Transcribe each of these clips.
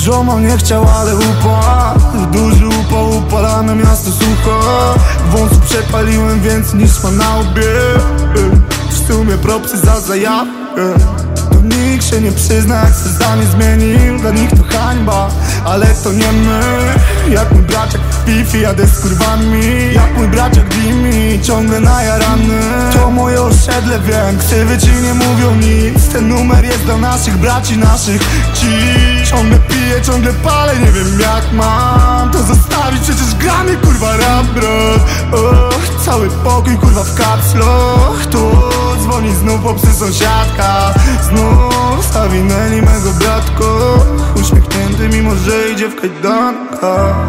Ziomo nie chciał, ale upadł. Duży upał, upalane miasto sucho. Wąsu przepaliłem więcej niż ma na łbie. W sumie propsy za zajawkę. To nikt się nie przyzna, jak się zdanie zmienił. Dla nich to hańba, ale to nie my. Jak mój braciak w pifi, jadę z kurwami. Jak mój braciak Dimi, ciągle najarany To moje osiedle, wiem, ksywy ci nie mówią nic. Ten numer jest dla naszych braci, naszych ci Ciągle piję, ciągle palę, nie wiem jak mam To zostawić, przecież gramy kurwa rap, bro. Oh, Cały pokój kurwa w kapsloch Tu dzwoni znów popsy sąsiadka Znów zawinęli mego bratko. Uśmiechnięty mimo, że idzie w kajdankach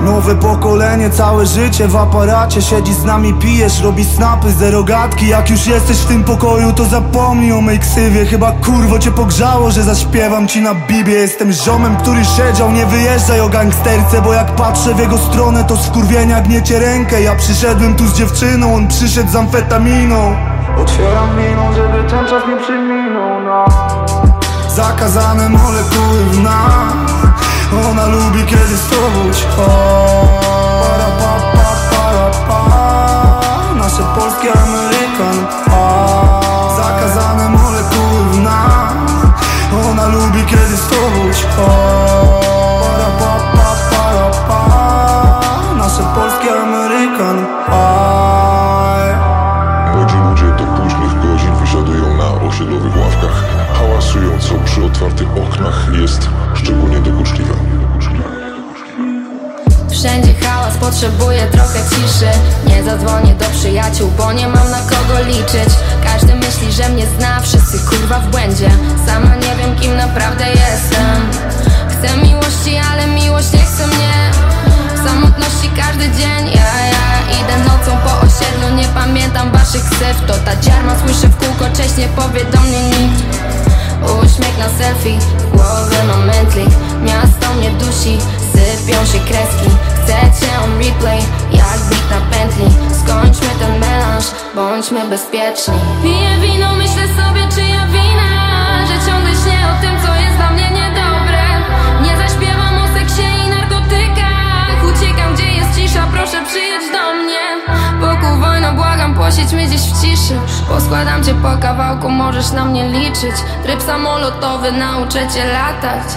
Nowe pokolenie, całe życie w aparacie. Siedzi z nami, pijesz, robi snapy, zero gadki Jak już jesteś w tym pokoju, to zapomnij o mej ksywie. Chyba kurwo cię pogrzało, że zaśpiewam ci na bibie Jestem ziomem, który siedział, nie wyjeżdżaj o gangsterce Bo jak patrzę w jego stronę, to skurwienia gniecie rękę. Ja przyszedłem tu z dziewczyną, on przyszedł z amfetaminą. Otwieram miną, żeby ten czas nie przeminął no. Zakazane molekuły w nas Ona lubi kiedy z tobą Para pa pa para pa. Nasze polskie Amerykan. Zakazane molekuły w nas Ona lubi kiedy z tobą Para pa pa para pa. Nasze polskie Amerykan. Do na osiedlowych ławkach. Hałasują, co przy otwartych oknach jest szczególnie dokuczliwe. Wszędzie hałas, potrzebuję trochę ciszy. Nie zadzwonię do przyjaciół, bo nie mam na kogo liczyć. Każdy myśli, że mnie zna, wszyscy kurwa w błędzie. Sama nie wiem kim naprawdę jestem. Chcę miłości, ale miłość nie chce mnie. W samotności każdy dzień, ja, ja Idę nocą po osiedlu, nie pamiętam waszych ksyw To ta dziarma, słyszę w kółko, cześć, nie powie do mnie nikt. Uśmiech na selfie, w głowie mam mętlik. Miasto mnie dusi, sypią się kreski Chcę cię on replay, jak bit na pętli. Skończmy ten melanż, bądźmy bezpieczni. Piję wino, myślę sobie czyja wina Że ciągle śnię o tym, co jest dla mnie niedobre. Nie zaśpiewam o seksie i narkotykach. Uciekam, gdzie jest cisza, proszę przyjedź do mnie. Wokół wojna, błagam, posiedźmy gdzieś w ciszy. Poskładam cię po kawałku, możesz na mnie liczyć. Tryb samolotowy, nauczę cię latać.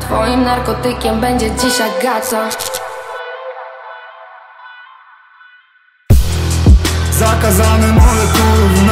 Twoim narkotykiem będzie dziś Agata Zakazane molekuły w